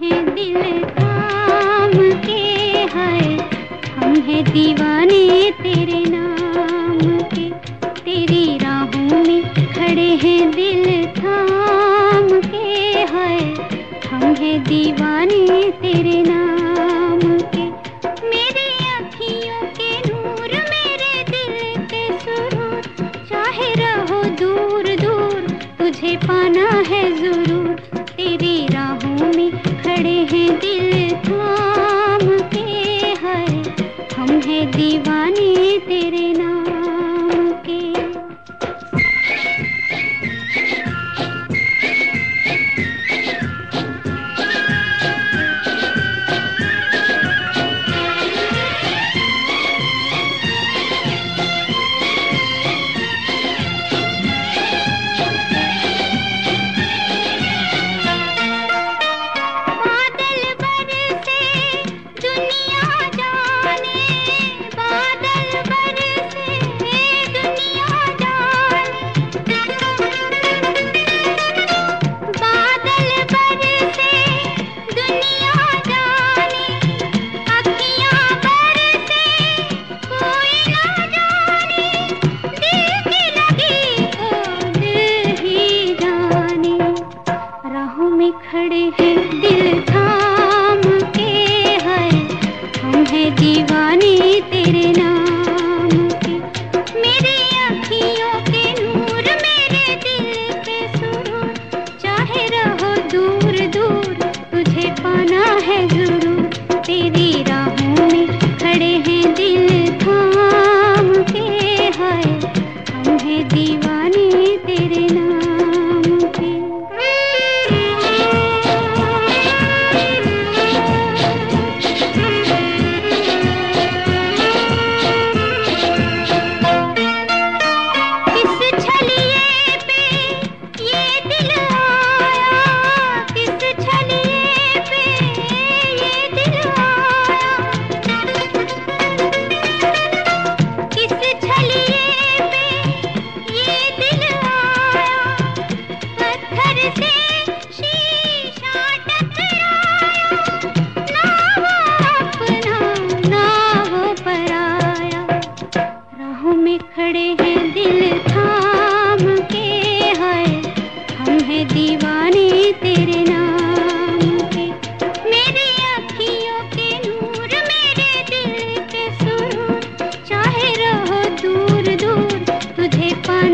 हैं दिल थाम के है। हम हैं दीवाने तेरे नाम के। तेरी राहों में खड़े हैं दिल थाम के है। हम हैं दीवाने तेरे नाम के। मेरी अखियों के नूर मेरे दिल के सुरूर चाहे रहो दूर दूर तुझे पाना हैं दिल थाम के है। हम हैं दीवाने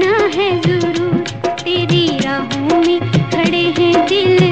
है ज़रूर। तेरी राहों में खड़े हैं दिल।